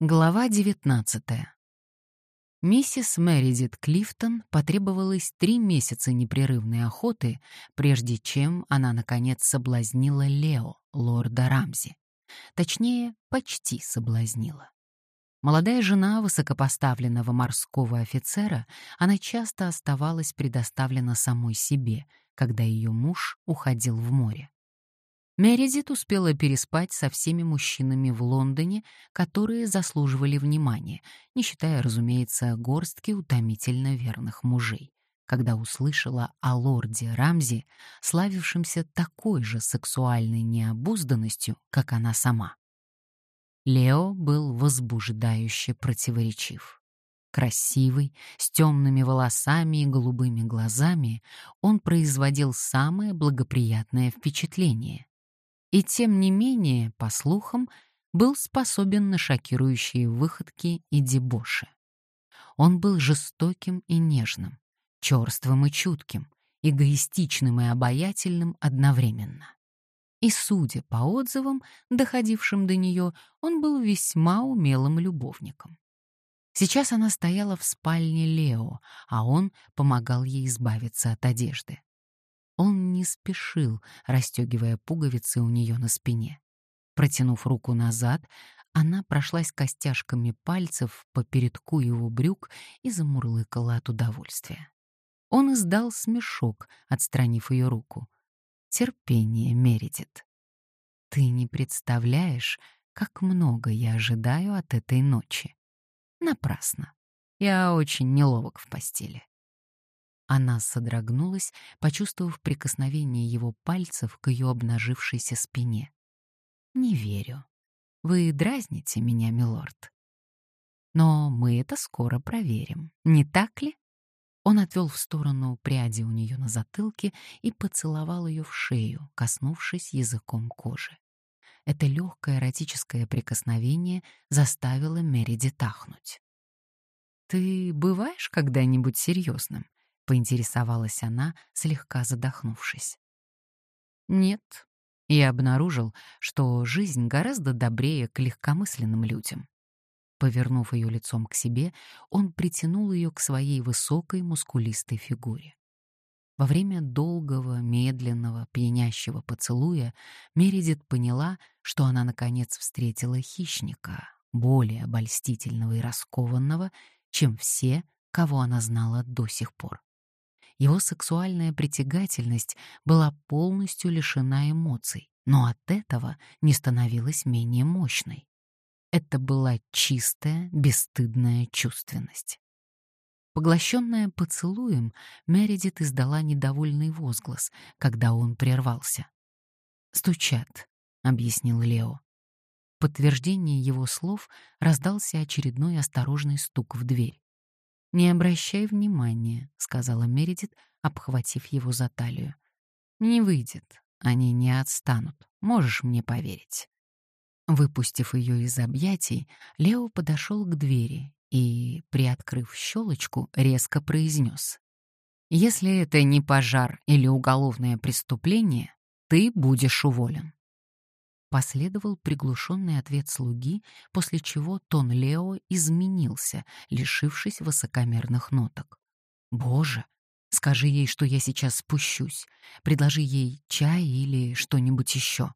Глава 19. Миссис Мэридит Клифтон потребовалось три месяца непрерывной охоты, прежде чем она, наконец, соблазнила Лео, лорда Рамзи. Точнее, почти соблазнила. Молодая жена высокопоставленного морского офицера, она часто оставалась предоставлена самой себе, когда ее муж уходил в море. Мередит успела переспать со всеми мужчинами в Лондоне, которые заслуживали внимания, не считая, разумеется, горстки утомительно верных мужей, когда услышала о лорде Рамзи, славившемся такой же сексуальной необузданностью, как она сама. Лео был возбуждающе противоречив. Красивый, с темными волосами и голубыми глазами, он производил самое благоприятное впечатление и тем не менее, по слухам, был способен на шокирующие выходки и дебоши. Он был жестоким и нежным, черствым и чутким, эгоистичным и обаятельным одновременно. И, судя по отзывам, доходившим до нее, он был весьма умелым любовником. Сейчас она стояла в спальне Лео, а он помогал ей избавиться от одежды. Он не спешил, расстегивая пуговицы у нее на спине. Протянув руку назад, она прошлась костяшками пальцев по передку его брюк и замурлыкала от удовольствия. Он издал смешок, отстранив ее руку. Терпение Мередит. Ты не представляешь, как много я ожидаю от этой ночи. Напрасно. Я очень неловок в постели. Она содрогнулась, почувствовав прикосновение его пальцев к ее обнажившейся спине. «Не верю. Вы дразните меня, милорд. Но мы это скоро проверим, не так ли?» Он отвел в сторону пряди у нее на затылке и поцеловал ее в шею, коснувшись языком кожи. Это легкое эротическое прикосновение заставило Мериди тахнуть. «Ты бываешь когда-нибудь серьезным?» Поинтересовалась она, слегка задохнувшись. Нет, я обнаружил, что жизнь гораздо добрее к легкомысленным людям. Повернув ее лицом к себе, он притянул ее к своей высокой мускулистой фигуре. Во время долгого, медленного, пьянящего поцелуя Мередит поняла, что она наконец встретила хищника, более обольстительного и раскованного, чем все, кого она знала до сих пор его сексуальная притягательность была полностью лишена эмоций, но от этого не становилась менее мощной. Это была чистая, бесстыдная чувственность. Поглощенная поцелуем, Мередит издала недовольный возглас, когда он прервался. «Стучат», — объяснил Лео. В подтверждение его слов раздался очередной осторожный стук в дверь. «Не обращай внимания», — сказала Мередит, обхватив его за талию. «Не выйдет. Они не отстанут. Можешь мне поверить». Выпустив ее из объятий, Лео подошел к двери и, приоткрыв щелочку, резко произнес. «Если это не пожар или уголовное преступление, ты будешь уволен». Последовал приглушенный ответ слуги, после чего тон Лео изменился, лишившись высокомерных ноток. «Боже, скажи ей, что я сейчас спущусь. Предложи ей чай или что-нибудь еще».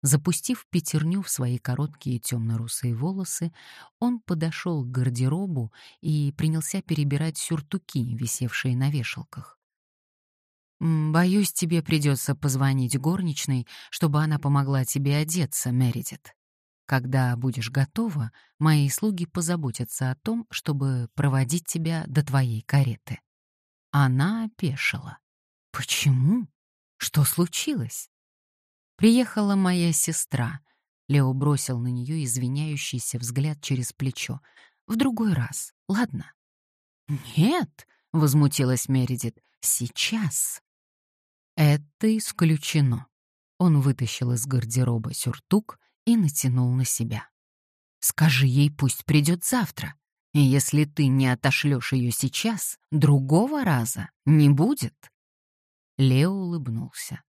Запустив пятерню в свои короткие темно-русые волосы, он подошел к гардеробу и принялся перебирать сюртуки, висевшие на вешалках. «Боюсь, тебе придется позвонить горничной, чтобы она помогла тебе одеться, Мередит. Когда будешь готова, мои слуги позаботятся о том, чтобы проводить тебя до твоей кареты». Она опешила. «Почему? Что случилось?» «Приехала моя сестра», — Лео бросил на нее извиняющийся взгляд через плечо. «В другой раз, ладно?» «Нет», — возмутилась Мередит, — «сейчас». Это исключено. Он вытащил из гардероба сюртук и натянул на себя. Скажи ей, пусть придет завтра. И если ты не отошлешь ее сейчас, другого раза не будет. Лео улыбнулся.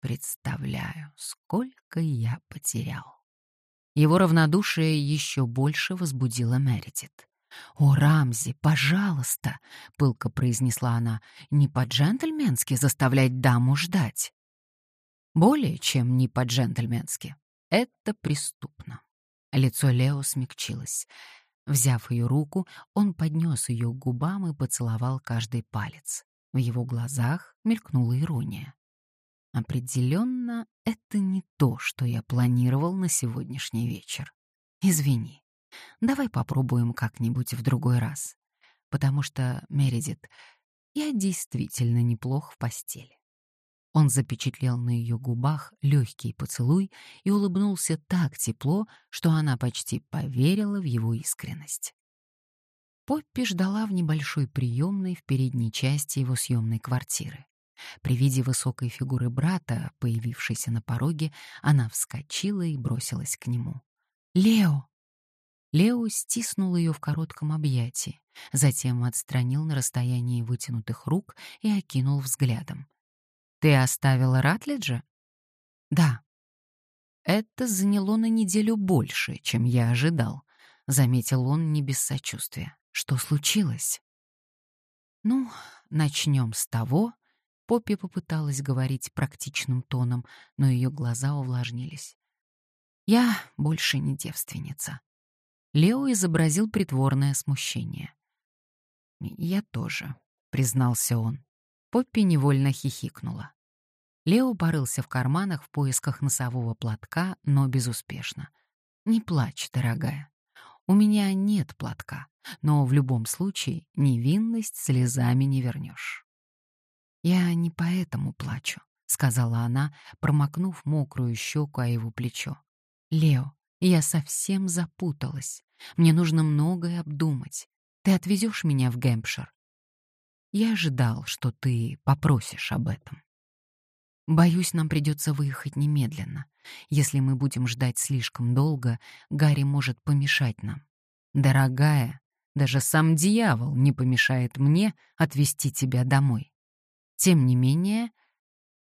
Представляю, сколько я потерял. Его равнодушие еще больше возбудило Мередит. «О, Рамзи, пожалуйста!» — пылко произнесла она. «Не по-джентльменски заставлять даму ждать». «Более чем не по-джентльменски. Это преступно». Лицо Лео смягчилось. Взяв ее руку, он поднес ее к губам и поцеловал каждый палец. В его глазах мелькнула ирония. Определенно, это не то, что я планировал на сегодняшний вечер. Извини. Давай попробуем как-нибудь в другой раз. Потому что, Мередит, я действительно неплох в постели. Он запечатлел на ее губах легкий поцелуй и улыбнулся так тепло, что она почти поверила в его искренность. Поппи ждала в небольшой приемной в передней части его съемной квартиры. При виде высокой фигуры брата, появившейся на пороге, она вскочила и бросилась к нему. «Лео!» Лео стиснул ее в коротком объятии, затем отстранил на расстоянии вытянутых рук и окинул взглядом. «Ты оставила Ратлиджа?» «Да». «Это заняло на неделю больше, чем я ожидал», — заметил он не без сочувствия. «Что случилось?» «Ну, начнем с того...» Поппи попыталась говорить практичным тоном, но ее глаза увлажнились. «Я больше не девственница. Лео изобразил притворное смущение. «Я тоже», — признался он. Поппи невольно хихикнула. Лео порылся в карманах в поисках носового платка, но безуспешно. «Не плачь, дорогая. У меня нет платка, но в любом случае невинность слезами не вернешь». «Я не поэтому плачу», — сказала она, промокнув мокрую щеку о его плечо. «Лео, я совсем запуталась. Мне нужно многое обдумать. Ты отвезешь меня в Гэмпшир? Я ожидал, что ты попросишь об этом. Боюсь, нам придется выехать немедленно. Если мы будем ждать слишком долго, Гарри может помешать нам. Дорогая, даже сам дьявол не помешает мне отвезти тебя домой. Тем не менее,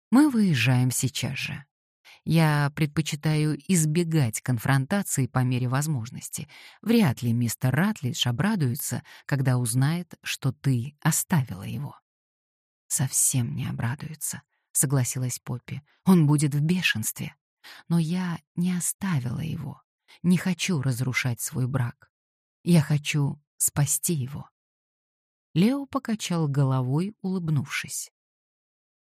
мы выезжаем сейчас же. Я предпочитаю избегать конфронтации по мере возможности. Вряд ли мистер Ратлидж обрадуется, когда узнает, что ты оставила его. Совсем не обрадуется, согласилась Поппи. Он будет в бешенстве. Но я не оставила его. Не хочу разрушать свой брак. Я хочу спасти его. Лео покачал головой, улыбнувшись.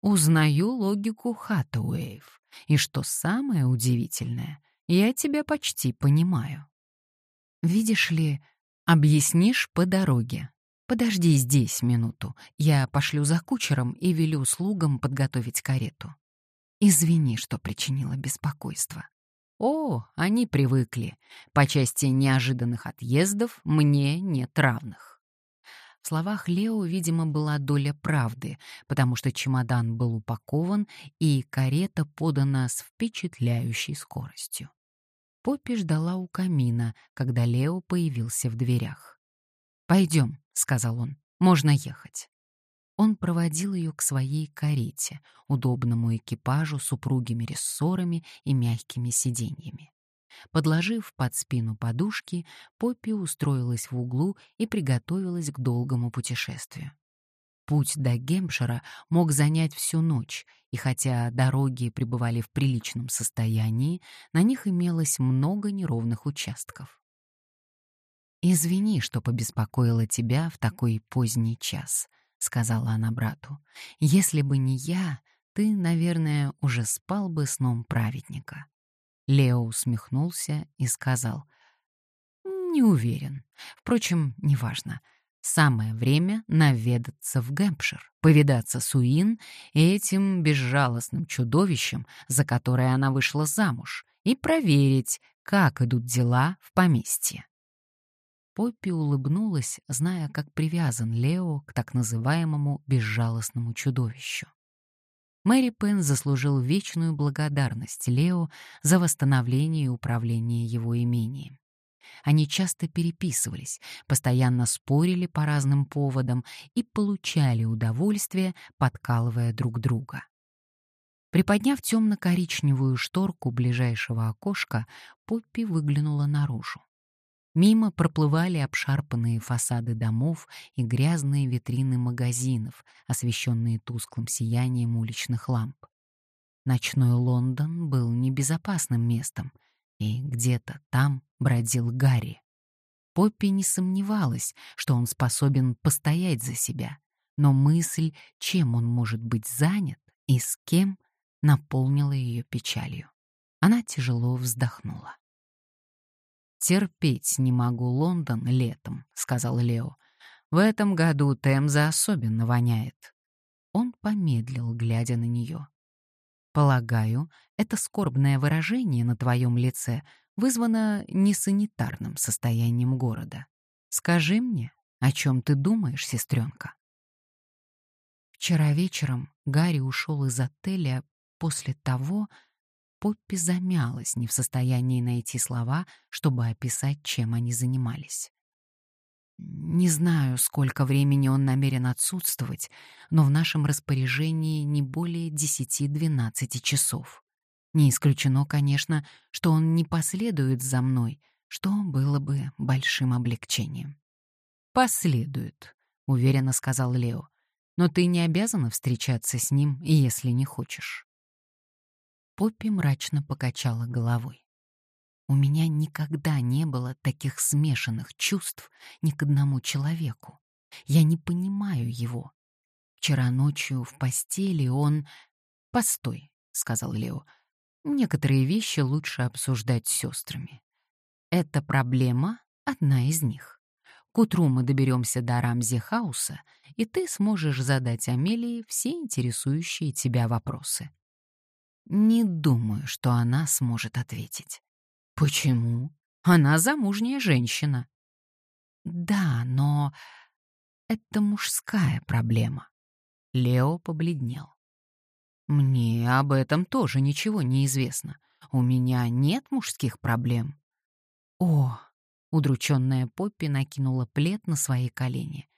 Узнаю логику Хаттауэев. И что самое удивительное, я тебя почти понимаю. Видишь ли, объяснишь по дороге. Подожди здесь минуту. Я пошлю за кучером и велю слугам подготовить карету. Извини, что причинила беспокойство. О, они привыкли. По части неожиданных отъездов мне нет равных. В словах Лео, видимо, была доля правды, потому что чемодан был упакован и карета подана с впечатляющей скоростью. Поппи ждала у камина, когда Лео появился в дверях. «Пойдем», — сказал он, — «можно ехать». Он проводил ее к своей карете, удобному экипажу с упругими рессорами и мягкими сиденьями. Подложив под спину подушки, Поппи устроилась в углу и приготовилась к долгому путешествию. Путь до Гемпшира мог занять всю ночь, и хотя дороги пребывали в приличном состоянии, на них имелось много неровных участков. «Извини, что побеспокоила тебя в такой поздний час», — сказала она брату. «Если бы не я, ты, наверное, уже спал бы сном праведника». Лео усмехнулся и сказал. «Не уверен. Впрочем, неважно. Самое время наведаться в Гэмпшир, повидаться с Уин и этим безжалостным чудовищем, за которое она вышла замуж, и проверить, как идут дела в поместье». Поппи улыбнулась, зная, как привязан Лео к так называемому безжалостному чудовищу. Мэри Пен заслужил вечную благодарность Лео за восстановление и управление его имением. Они часто переписывались, постоянно спорили по разным поводам и получали удовольствие, подкалывая друг друга. Приподняв темно-коричневую шторку ближайшего окошка, Поппи выглянула наружу. Мимо проплывали обшарпанные фасады домов и грязные витрины магазинов, освещенные тусклым сиянием уличных ламп. Ночной Лондон был небезопасным местом, и где-то там бродил Гарри. Поппи не сомневалась, что он способен постоять за себя, но мысль, чем он может быть занят и с кем, наполнила ее печалью. Она тяжело вздохнула. «Терпеть не могу Лондон летом», — сказал Лео. «В этом году Темза особенно воняет». Он помедлил, глядя на нее. «Полагаю, это скорбное выражение на твоем лице вызвано несанитарным состоянием города. Скажи мне, о чем ты думаешь, сестренка?» Вчера вечером Гарри ушел из отеля после того, Поппи замялась, не в состоянии найти слова, чтобы описать, чем они занимались. Не знаю, сколько времени он намерен отсутствовать, но в нашем распоряжении не более 10-12 часов. Не исключено, конечно, что он не последует за мной, что было бы большим облегчением. «Последует», — уверенно сказал Лео. «Но ты не обязана встречаться с ним, если не хочешь». Поппи мрачно покачала головой. У меня никогда не было таких смешанных чувств ни к одному человеку. Я не понимаю его. Вчера ночью в постели он... «Постой», — сказал Лео. «Некоторые вещи лучше обсуждать с сестрами. Эта проблема — одна из них. К утру мы доберемся до Рамзи Хауса, и ты сможешь задать Амелии все интересующие тебя вопросы. Не думаю, что она сможет ответить. Почему? Она замужняя женщина. Да, но это мужская проблема. Лео побледнел. Мне об этом тоже ничего не известно. У меня нет мужских проблем. О, удрученная Поппи накинула плед на свои колени.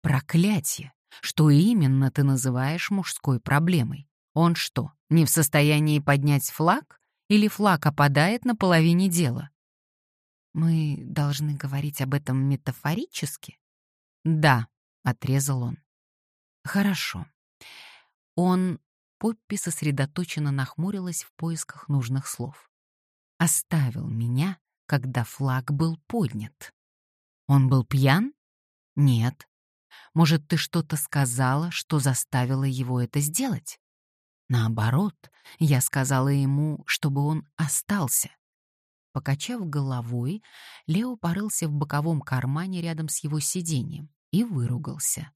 Проклятие! Что именно ты называешь мужской проблемой? Он что, не в состоянии поднять флаг? Или флаг опадает на половине дела? Мы должны говорить об этом метафорически? Да, отрезал он. Хорошо. Он Поппи сосредоточенно нахмурилась в поисках нужных слов. Оставил меня, когда флаг был поднят. Он был пьян? Нет. Может, ты что-то сказала, что заставило его это сделать? Наоборот, я сказала ему, чтобы он остался. Покачав головой, Лео порылся в боковом кармане рядом с его сиденьем и выругался.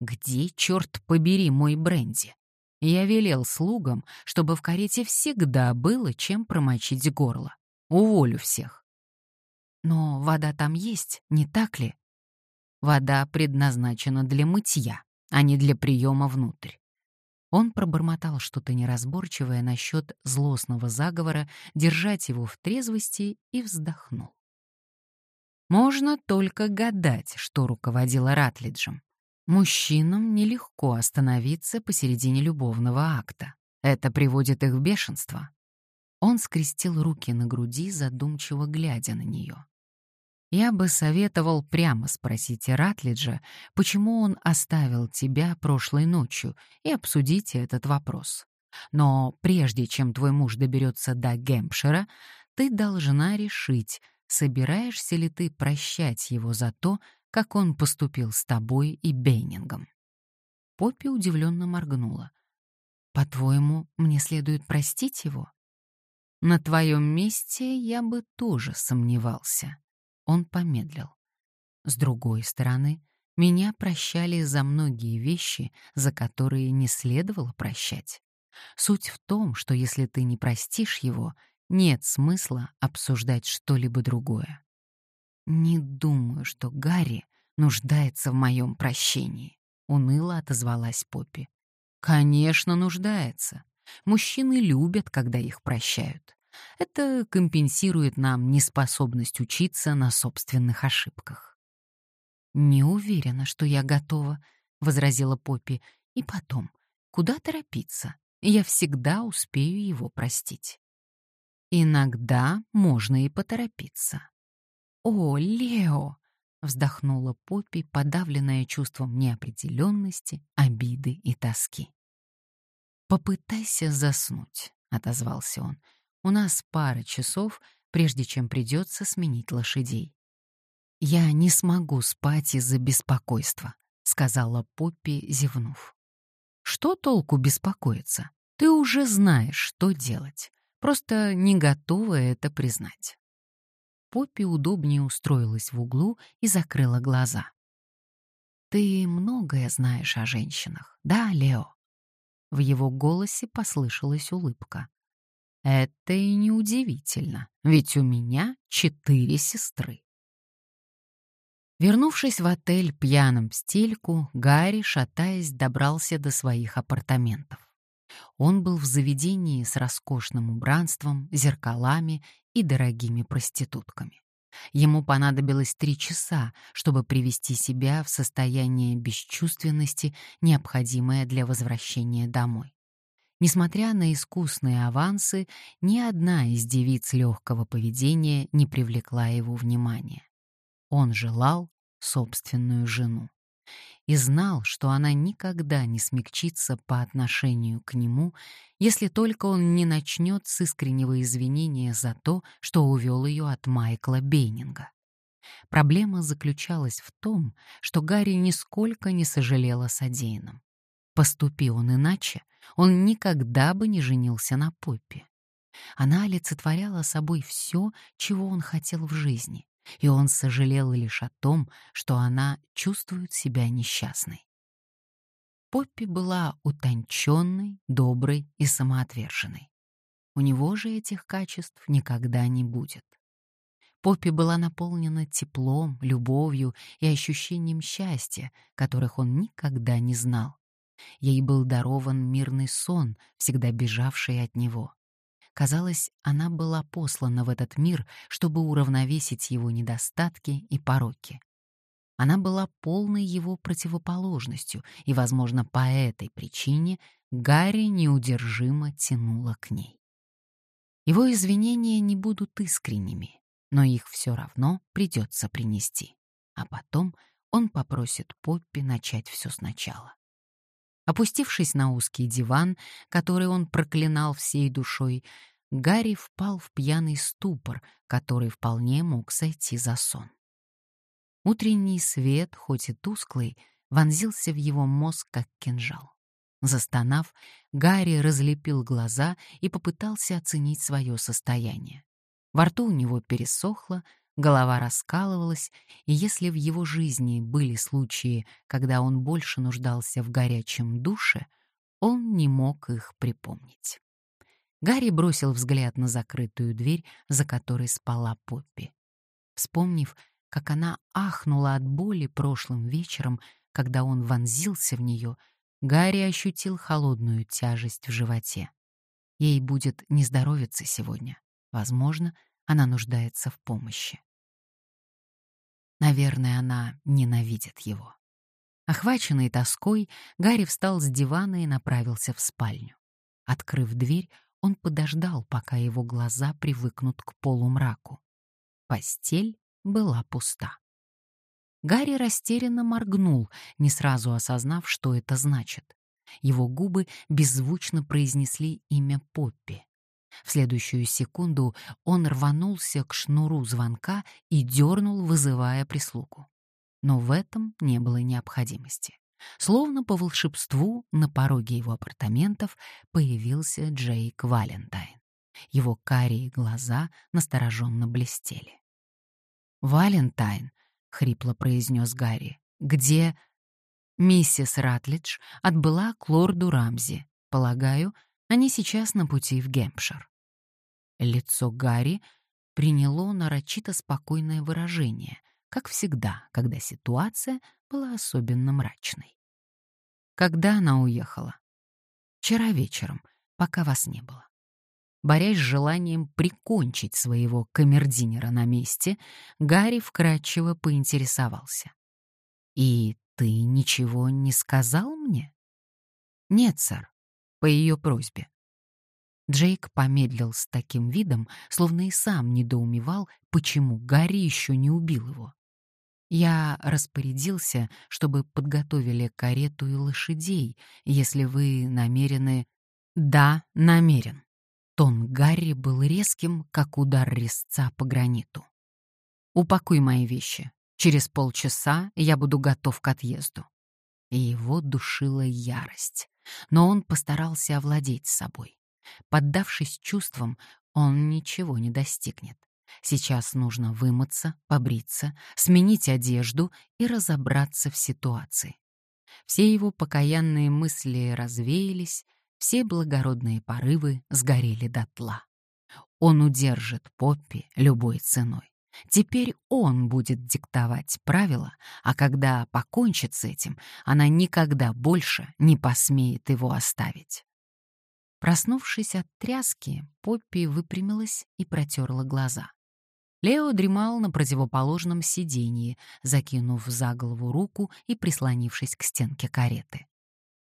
«Где, черт побери, мой бренди?» Я велел слугам, чтобы в карете всегда было чем промочить горло. Уволю всех. Но вода там есть, не так ли? Вода предназначена для мытья, а не для приема внутрь. Он пробормотал что-то неразборчивое насчет злостного заговора держать его в трезвости и вздохнул. Можно только гадать, что руководило Ратлиджем. Мужчинам нелегко остановиться посередине любовного акта. Это приводит их в бешенство. Он скрестил руки на груди, задумчиво глядя на нее. Я бы советовал прямо спросить Ратлиджа, почему он оставил тебя прошлой ночью, и обсудите этот вопрос. Но прежде чем твой муж доберется до Гэмпшира, ты должна решить, собираешься ли ты прощать его за то, как он поступил с тобой и Бейнингом. Поппи удивленно моргнула. «По-твоему, мне следует простить его?» «На твоем месте я бы тоже сомневался». Он помедлил. С другой стороны, меня прощали за многие вещи, за которые не следовало прощать. Суть в том, что если ты не простишь его, нет смысла обсуждать что-либо другое. Не думаю, что Гарри нуждается в моем прощении, уныло отозвалась Поппи. Конечно, нуждается. Мужчины любят, когда их прощают. Это компенсирует нам неспособность учиться на собственных ошибках. «Не уверена, что я готова», — возразила Поппи. «И потом, куда торопиться? я всегда успею его простить. Иногда можно и поторопиться. «О, Лео!» — вздохнула Поппи, подавленная чувством неопределенности, обиды и тоски. «Попытайся заснуть», — отозвался он. «У нас пара часов, прежде чем придется сменить лошадей». «Я не смогу спать из-за беспокойства», — сказала Поппи, зевнув. «Что толку беспокоиться? Ты уже знаешь, что делать, просто не готова это признать». Поппи удобнее устроилась в углу и закрыла глаза. «Ты многое знаешь о женщинах, да, Лео?» В его голосе послышалась улыбка. «Это и неудивительно, ведь у меня четыре сестры». Вернувшись в отель пьяным в стельку, Гарри, шатаясь, добрался до своих апартаментов. Он был в заведении с роскошным убранством, зеркалами и дорогими проститутками. Ему понадобилось три часа, чтобы привести себя в состояние бесчувственности, необходимое для возвращения домой. Несмотря на искусные авансы, ни одна из девиц легкого поведения не привлекла его внимания. Он желал собственную жену и знал, что она никогда не смягчится по отношению к нему, если только он не начнет с искреннего извинения за то, что увел ее от Майкла Бейнинга. Проблема заключалась в том, что Гарри нисколько не сожалел о содеянном. Поступи он иначе, он никогда бы не женился на Поппе. Она олицетворяла собой все, чего он хотел в жизни и он сожалел лишь о том, что она чувствует себя несчастной. Поппи была утонченной, доброй и самоотверженной. У него же этих качеств никогда не будет. Поппи была наполнена теплом, любовью и ощущением счастья, которых он никогда не знал. Ей был дарован мирный сон, всегда бежавший от него. Казалось, она была послана в этот мир, чтобы уравновесить его недостатки и пороки. Она была полной его противоположностью, и, возможно, по этой причине Гарри неудержимо тянула к ней. Его извинения не будут искренними, но их все равно придется принести. А потом он попросит Поппи начать все сначала. Опустившись на узкий диван, который он проклинал всей душой, Гарри впал в пьяный ступор, который вполне мог сойти за сон. Утренний свет, хоть и тусклый, вонзился в его мозг, как кинжал. Застонав, Гарри разлепил глаза и попытался оценить свое состояние. Во рту у него пересохло, голова раскалывалась, и если в его жизни были случаи, когда он больше нуждался в горячем душе, он не мог их припомнить. Гарри бросил взгляд на закрытую дверь, за которой спала Поппи. Вспомнив, как она ахнула от боли прошлым вечером, когда он вонзился в нее, Гарри ощутил холодную тяжесть в животе. Ей будет не здоровиться сегодня. Возможно, она нуждается в помощи. Наверное, она ненавидит его. Охваченный тоской, Гарри встал с дивана и направился в спальню. Открыв дверь, он подождал, пока его глаза привыкнут к полумраку. Постель была пуста. Гарри растерянно моргнул, не сразу осознав, что это значит. Его губы беззвучно произнесли имя Поппи. В следующую секунду он рванулся к шнуру звонка и дернул, вызывая прислугу. Но в этом не было необходимости. Словно по волшебству на пороге его апартаментов появился Джейк Валентайн. Его карие глаза настороженно блестели. «Валентайн», — хрипло произнес Гарри, — «где...» Миссис Ратлидж отбыла к лорду Рамзи. Полагаю, они сейчас на пути в Гемпшир. Лицо Гарри приняло нарочито спокойное выражение, как всегда, когда ситуация была особенно мрачной. Когда она уехала? Вчера вечером, пока вас не было. Борясь с желанием прикончить своего камердинера на месте, Гарри вкратчиво поинтересовался. «И ты ничего не сказал мне?» «Нет, сэр. По ее просьбе. Джейк помедлил с таким видом, словно и сам недоумевал, почему Гарри еще не убил его. Я распорядился, чтобы подготовили карету и лошадей, если вы намерены... Да, намерен. Тон Гарри был резким, как удар резца по граниту. Упакуй мои вещи. Через полчаса я буду готов к отъезду. И его душила ярость. Но он постарался овладеть собой. Поддавшись чувствам, он ничего не достигнет. Сейчас нужно вымыться, побриться, сменить одежду и разобраться в ситуации. Все его покаянные мысли развеялись, все благородные порывы сгорели дотла. Он удержит Поппи любой ценой. Теперь он будет диктовать правила, а когда покончит с этим, она никогда больше не посмеет его оставить. Проснувшись от тряски, Поппи выпрямилась и протерла глаза. Лео дремал на противоположном сиденье, закинув за голову руку и прислонившись к стенке кареты.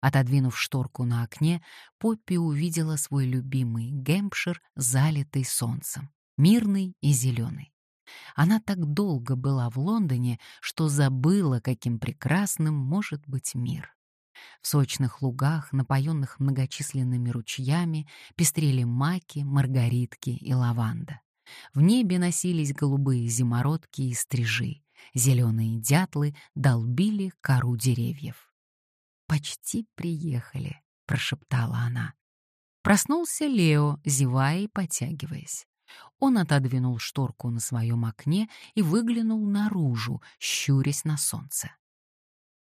Отодвинув шторку на окне, Поппи увидела свой любимый Гэмпшир, залитый солнцем, мирный и зеленый. Она так долго была в Лондоне, что забыла, каким прекрасным может быть мир. В сочных лугах, напоенных многочисленными ручьями, пестрели маки, маргаритки и лаванда. В небе носились голубые зимородки и стрижи, зеленые дятлы долбили кору деревьев. «Почти приехали», — прошептала она. Проснулся Лео, зевая и потягиваясь. Он отодвинул шторку на своем окне и выглянул наружу, щурясь на солнце.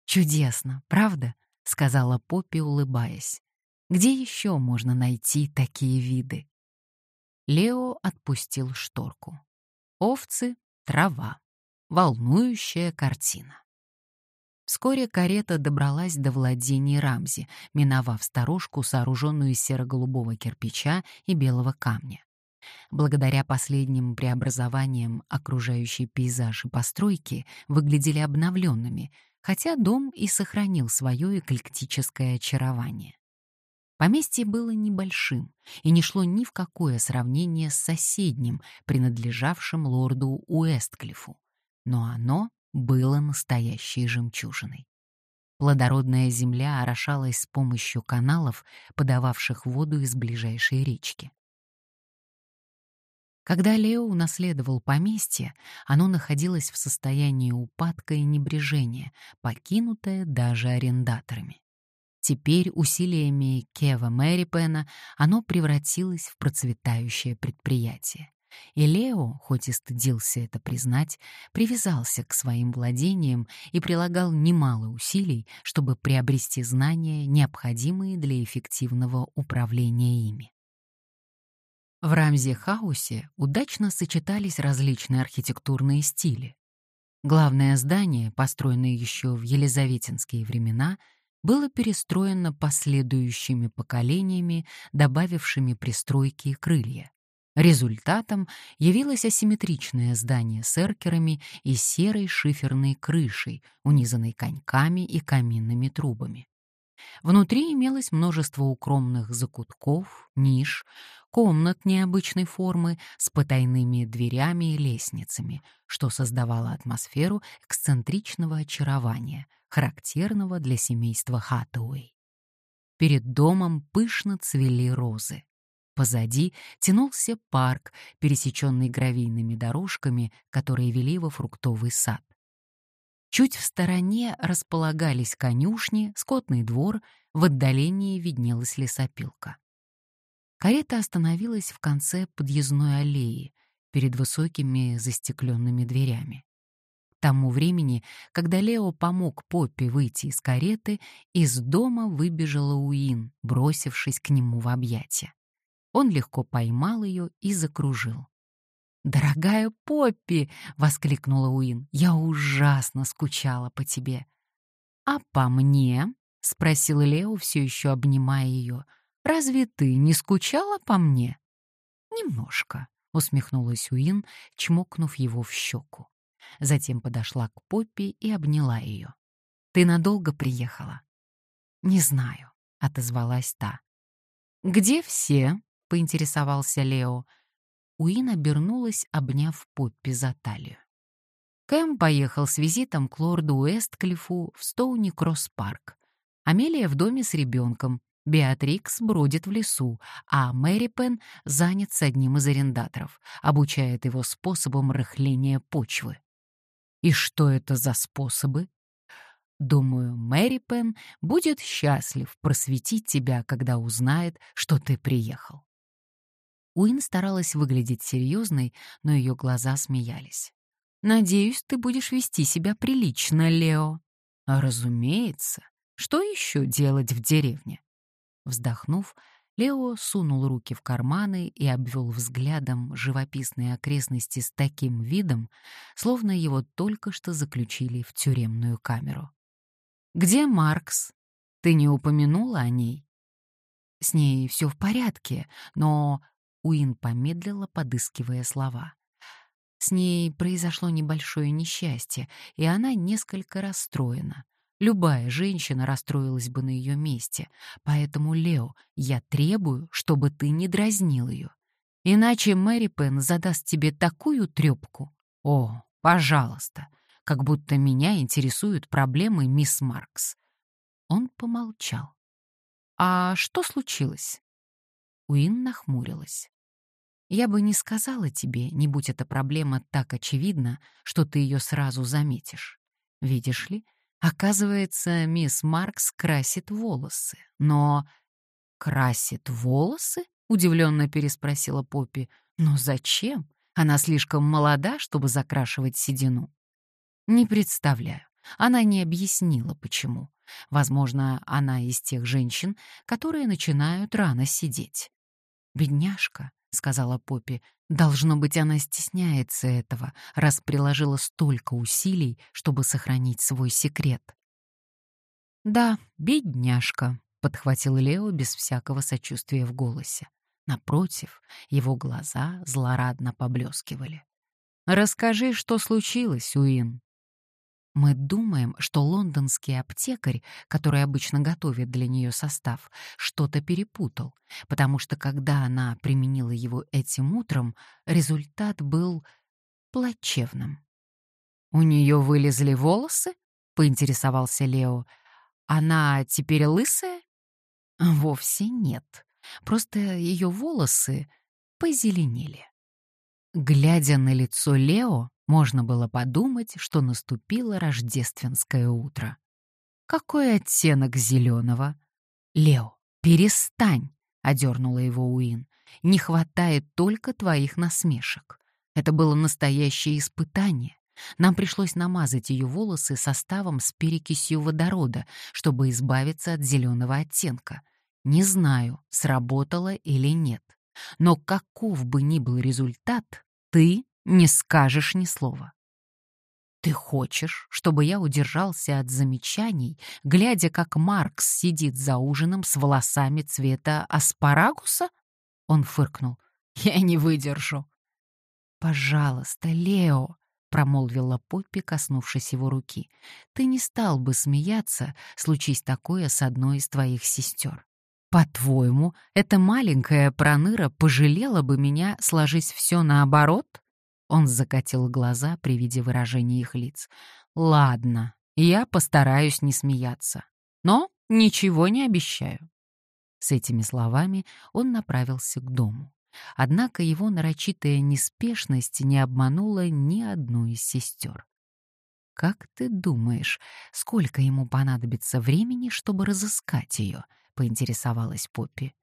«Чудесно, правда?» — сказала Поппи, улыбаясь. «Где еще можно найти такие виды?» Лео отпустил шторку. Овцы, трава. Волнующая картина. Вскоре карета добралась до владений Рамзи, миновав сторожку, сооруженную из серо-голубого кирпича и белого камня. Благодаря последним преобразованиям окружающий пейзаж и постройки выглядели обновленными, хотя дом и сохранил свое эклектическое очарование. Поместье было небольшим и не шло ни в какое сравнение с соседним, принадлежавшим лорду Уэстклифу, но оно было настоящей жемчужиной. Плодородная земля орошалась с помощью каналов, подававших воду из ближайшей речки. Когда Лео унаследовал поместье, оно находилось в состоянии упадка и небрежения, покинутое даже арендаторами. Теперь усилиями Кева Мэрипена оно превратилось в процветающее предприятие. И Лео, хоть и стыдился это признать, привязался к своим владениям и прилагал немало усилий, чтобы приобрести знания, необходимые для эффективного управления ими. В Рамзе-хаусе удачно сочетались различные архитектурные стили. Главное здание, построенное еще в елизаветинские времена, было перестроено последующими поколениями, добавившими пристройки и крылья. Результатом явилось асимметричное здание с эркерами и серой шиферной крышей, унизанной коньками и каминными трубами. Внутри имелось множество укромных закутков, ниш, комнат необычной формы с потайными дверями и лестницами, что создавало атмосферу эксцентричного очарования, характерного для семейства Хаттауэй. Перед домом пышно цвели розы. Позади тянулся парк, пересеченный гравийными дорожками, которые вели во фруктовый сад. Чуть в стороне располагались конюшни, скотный двор, в отдалении виднелась лесопилка. Карета остановилась в конце подъездной аллеи, перед высокими застекленными дверями тому времени, когда Лео помог Поппи выйти из кареты, из дома выбежала Уин, бросившись к нему в объятия. Он легко поймал ее и закружил. «Дорогая Поппи!» — воскликнула Уин. «Я ужасно скучала по тебе». «А по мне?» — спросил Лео, все еще обнимая ее. «Разве ты не скучала по мне?» «Немножко», — усмехнулась Уин, чмокнув его в щеку. Затем подошла к Поппи и обняла ее. «Ты надолго приехала?» «Не знаю», — отозвалась та. «Где все?» — поинтересовался Лео. Уин обернулась, обняв Поппи за талию. Кэм поехал с визитом к лорду Уэстклифу в Стоуни-Кросс-парк. Амелия в доме с ребенком, Беатрикс бродит в лесу, а Мэри Пен занят с одним из арендаторов, обучает его способам рыхления почвы. И что это за способы? Думаю, Мэри Пен будет счастлив просветить тебя, когда узнает, что ты приехал. Уин старалась выглядеть серьезной, но ее глаза смеялись. «Надеюсь, ты будешь вести себя прилично, Лео». «Разумеется. Что еще делать в деревне?» Вздохнув, Лео сунул руки в карманы и обвел взглядом живописные окрестности с таким видом, словно его только что заключили в тюремную камеру. «Где Маркс? Ты не упомянула о ней?» «С ней все в порядке, но Уин помедлила, подыскивая слова. С ней произошло небольшое несчастье, и она несколько расстроена. Любая женщина расстроилась бы на ее месте. Поэтому, Лео, я требую, чтобы ты не дразнил ее. Иначе Мэри Пен задаст тебе такую трепку. О, пожалуйста, как будто меня интересуют проблемы мисс Маркс. Он помолчал. А что случилось? Уин нахмурилась. Я бы не сказала тебе, не будь эта проблема так очевидна, что ты ее сразу заметишь. Видишь ли, оказывается, мисс Маркс красит волосы. Но красит волосы? удивленно переспросила Поппи. Но зачем? Она слишком молода, чтобы закрашивать седину. Не представляю. Она не объяснила, почему. Возможно, она из тех женщин, которые начинают рано сидеть. Бедняжка, сказала Поппи. Должно быть, она стесняется этого, раз приложила столько усилий, чтобы сохранить свой секрет. Да, бедняжка, подхватил Лео без всякого сочувствия в голосе. Напротив, его глаза злорадно поблескивали. Расскажи, что случилось, Уин. Мы думаем, что лондонский аптекарь, который обычно готовит для нее состав, что-то перепутал, потому что когда она применила его этим утром, результат был плачевным. «У нее вылезли волосы?» — поинтересовался Лео. «Она теперь лысая?» «Вовсе нет. Просто ее волосы позеленели». Глядя на лицо Лео, можно было подумать, что наступило рождественское утро. Какой оттенок зеленого? Лео, перестань, одернула его Уин. Не хватает только твоих насмешек. Это было настоящее испытание. Нам пришлось намазать ее волосы составом с перекисью водорода, чтобы избавиться от зеленого оттенка. Не знаю, сработало или нет. Но каков бы ни был результат, ты не скажешь ни слова. Ты хочешь, чтобы я удержался от замечаний, глядя, как Маркс сидит за ужином с волосами цвета аспарагуса? Он фыркнул. Я не выдержу. Пожалуйста, Лео, промолвила Поппи, коснувшись его руки. Ты не стал бы смеяться, случись такое с одной из твоих сестер. По-твоему, эта маленькая проныра пожалела бы меня, сложить все наоборот? Он закатил глаза при виде выражения их лиц. «Ладно, я постараюсь не смеяться. Но ничего не обещаю». С этими словами он направился к дому. Однако его нарочитая неспешность не обманула ни одну из сестер. «Как ты думаешь, сколько ему понадобится времени, чтобы разыскать ее?» — поинтересовалась Поппи.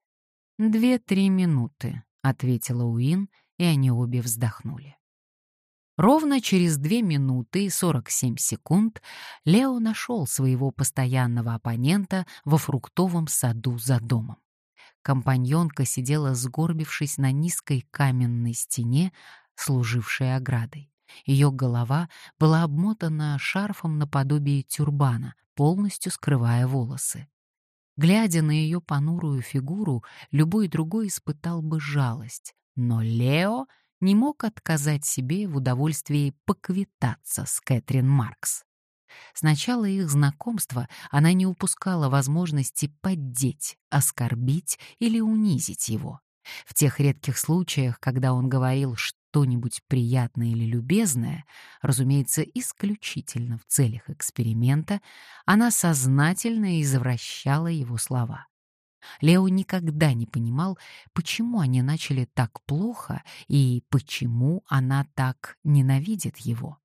«Две-три минуты», — ответила Уин, и они обе вздохнули. Ровно через 2 минуты и 47 секунд Лео нашел своего постоянного оппонента во фруктовом саду за домом. Компаньонка сидела сгорбившись на низкой каменной стене, служившей оградой. Ее голова была обмотана шарфом наподобие тюрбана, полностью скрывая волосы. Глядя на ее понурую фигуру, любой другой испытал бы жалость, но Лео — не мог отказать себе в удовольствии поквитаться с Кэтрин Маркс. С начала их знакомства она не упускала возможности поддеть, оскорбить или унизить его. В тех редких случаях, когда он говорил что-нибудь приятное или любезное, разумеется, исключительно в целях эксперимента, она сознательно извращала его слова. Лео никогда не понимал, почему они начали так плохо и почему она так ненавидит его.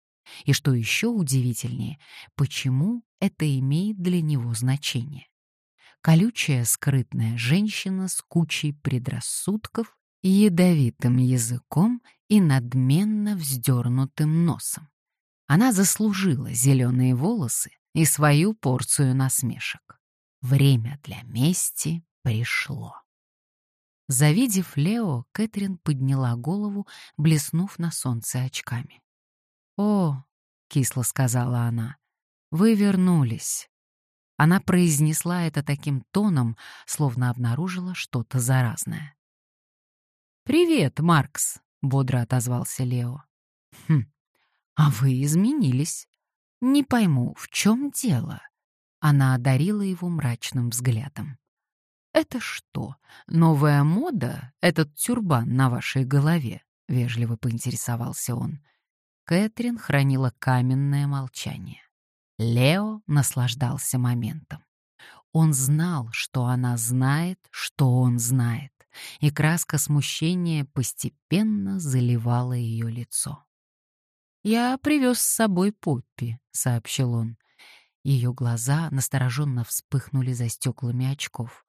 И что еще удивительнее, почему это имеет для него значение. Колючая скрытная женщина с кучей предрассудков, ядовитым языком и надменно вздернутым носом. Она заслужила зеленые волосы и свою порцию насмешек. Время для мести пришло. Завидев Лео, Кэтрин подняла голову, блеснув на солнце очками. «О», — кисло сказала она, — «вы вернулись». Она произнесла это таким тоном, словно обнаружила что-то заразное. «Привет, Маркс», — бодро отозвался Лео. «Хм, а вы изменились. Не пойму, в чем дело?» Она одарила его мрачным взглядом. «Это что, новая мода, этот тюрбан на вашей голове?» — вежливо поинтересовался он. Кэтрин хранила каменное молчание. Лео наслаждался моментом. Он знал, что она знает, что он знает, и краска смущения постепенно заливала ее лицо. «Я привез с собой Поппи», — сообщил он. Ее глаза настороженно вспыхнули за стеклами очков.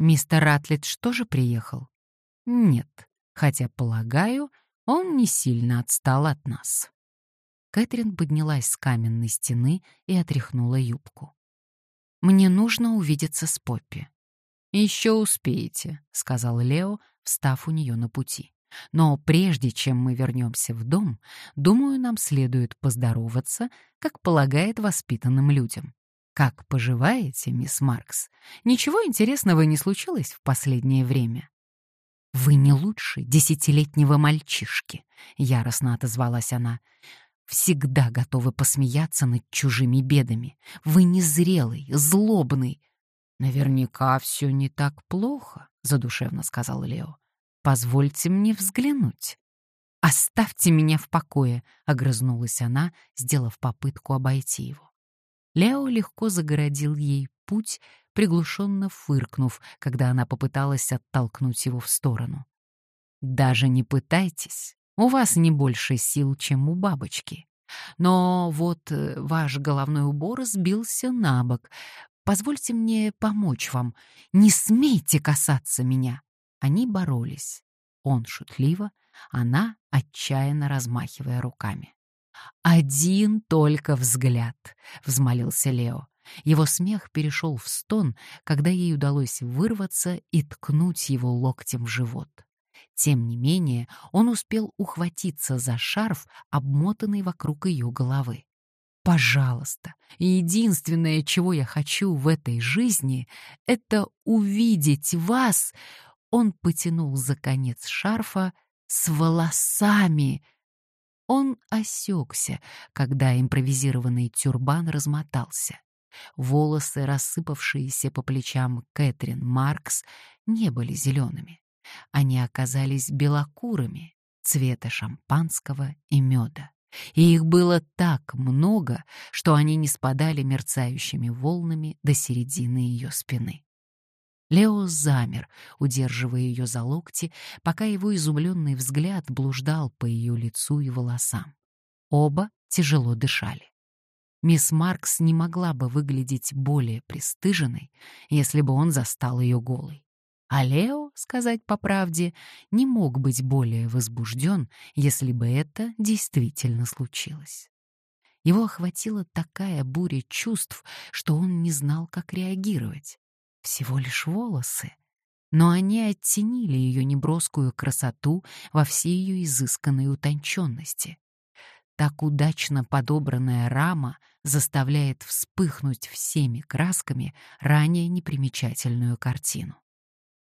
«Мистер Ратлидж тоже приехал?» «Нет, хотя, полагаю, он не сильно отстал от нас. Кэтрин поднялась с каменной стены и отряхнула юбку. «Мне нужно увидеться с Поппи». «Еще успеете», — сказал Лео, встав у нее на пути. «Но прежде чем мы вернемся в дом, думаю, нам следует поздороваться, как полагает воспитанным людям. Как поживаете, мисс Маркс? Ничего интересного не случилось в последнее время?» «Вы не лучше десятилетнего мальчишки», — яростно отозвалась она. «Всегда готовы посмеяться над чужими бедами. Вы незрелый, злобный». «Наверняка все не так плохо», — задушевно сказал Лео. «Позвольте мне взглянуть». «Оставьте меня в покое», — огрызнулась она, сделав попытку обойти его. Лео легко загородил ей путь, приглушенно фыркнув, когда она попыталась оттолкнуть его в сторону. «Даже не пытайтесь, у вас не больше сил, чем у бабочки. Но вот э, ваш головной убор сбился на бок. Позвольте мне помочь вам. Не смейте касаться меня!» Они боролись. Он шутливо, она отчаянно размахивая руками. «Один только взгляд», — взмолился Лео. Его смех перешел в стон, когда ей удалось вырваться и ткнуть его локтем в живот. Тем не менее, он успел ухватиться за шарф, обмотанный вокруг ее головы. «Пожалуйста, единственное, чего я хочу в этой жизни, это увидеть вас!» Он потянул за конец шарфа с волосами. Он осекся, когда импровизированный тюрбан размотался. Волосы, рассыпавшиеся по плечам Кэтрин Маркс, не были зелеными. Они оказались белокурыми, цвета шампанского и меда. И их было так много, что они не спадали мерцающими волнами до середины ее спины. Лео замер, удерживая ее за локти, пока его изумленный взгляд блуждал по ее лицу и волосам. Оба тяжело дышали. Мисс Маркс не могла бы выглядеть более пристыженной, если бы он застал ее голой. А Лео, сказать по правде, не мог быть более возбужден, если бы это действительно случилось. Его охватила такая буря чувств, что он не знал, как реагировать. Всего лишь волосы. Но они оттенили ее неброскую красоту во всей ее изысканной утонченности. Так удачно подобранная рама заставляет вспыхнуть всеми красками ранее непримечательную картину.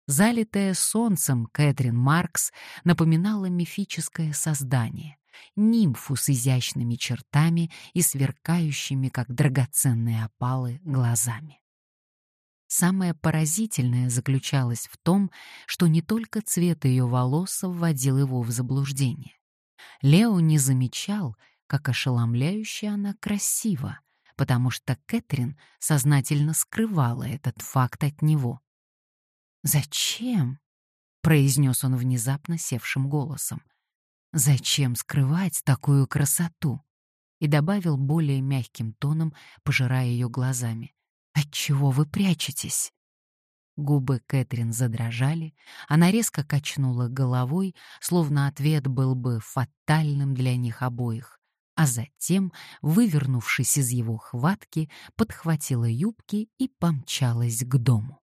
Залитая солнцем, Кэтрин Маркс напоминала мифическое создание, нимфу с изящными чертами и сверкающими, как драгоценные опалы, глазами. Самое поразительное заключалось в том, что не только цвет ее волос вводил его в заблуждение. Лео не замечал, как ошеломляюще она красива, потому что Кэтрин сознательно скрывала этот факт от него. «Зачем?» — произнес он внезапно севшим голосом. «Зачем скрывать такую красоту?» И добавил более мягким тоном, пожирая ее глазами. Отчего вы прячетесь?» Губы Кэтрин задрожали, она резко качнула головой, словно ответ был бы фатальным для них обоих, а затем, вывернувшись из его хватки, подхватила юбки и помчалась к дому.